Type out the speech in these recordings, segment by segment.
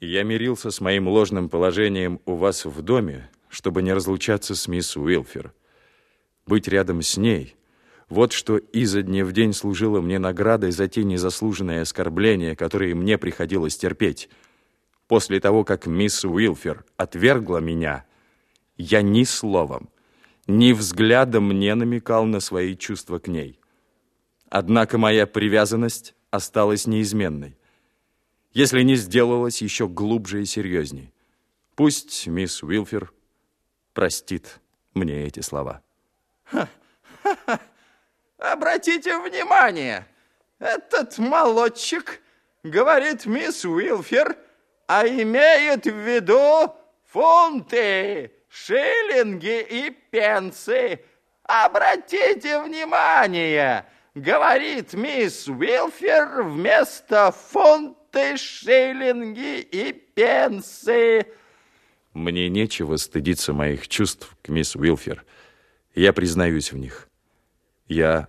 Я мирился с моим ложным положением у вас в доме, чтобы не разлучаться с мисс Уилфер. Быть рядом с ней — вот что изо дня в день служило мне наградой за те незаслуженные оскорбления, которые мне приходилось терпеть. После того, как мисс Уилфер отвергла меня, я ни словом, ни взглядом не намекал на свои чувства к ней. Однако моя привязанность осталась неизменной если не сделалась еще глубже и серьезней. Пусть мисс Уилфер простит мне эти слова. Обратите внимание, этот молодчик говорит мисс Уилфер, а имеет в виду фунты, шиллинги и пенсы. Обратите внимание, говорит мисс Уилфер вместо фунт фунты, шиллинги и пенсы. Мне нечего стыдиться моих чувств к мисс Уилфер. Я признаюсь в них. Я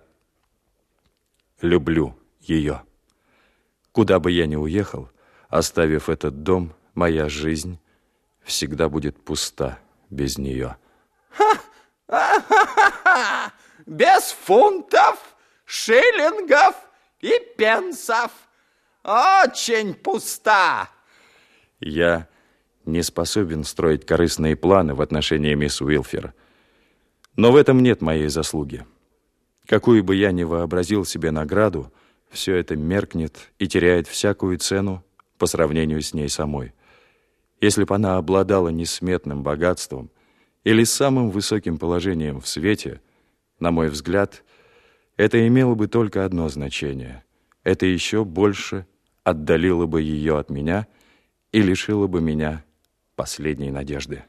люблю ее. Куда бы я ни уехал, оставив этот дом, моя жизнь всегда будет пуста без нее. Без фунтов, шиллингов и пенсов очень пуста. Я не способен строить корыстные планы в отношении мисс Уилфер. Но в этом нет моей заслуги. Какую бы я ни вообразил себе награду, все это меркнет и теряет всякую цену по сравнению с ней самой. Если бы она обладала несметным богатством или самым высоким положением в свете, на мой взгляд, это имело бы только одно значение. Это еще больше отдалила бы ее от меня и лишила бы меня последней надежды.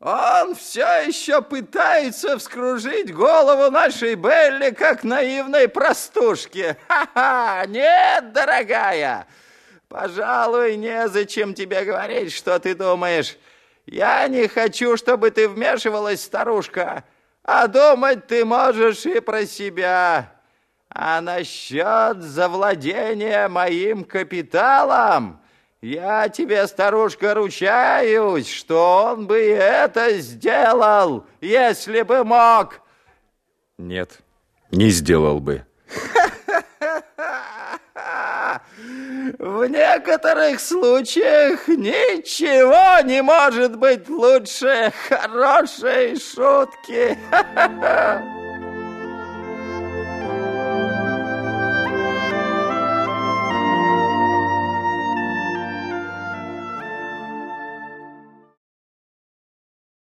Он все еще пытается вскружить голову нашей Белли, как наивной простушке. Ха-ха! Нет, дорогая, пожалуй, незачем тебе говорить, что ты думаешь. Я не хочу, чтобы ты вмешивалась, старушка, а думать ты можешь и про себя. А насчет завладения моим капиталом, я тебе, старушка, ручаюсь, что он бы это сделал, если бы мог. Нет, не сделал бы. В некоторых случаях ничего не может быть лучше хорошей шутки.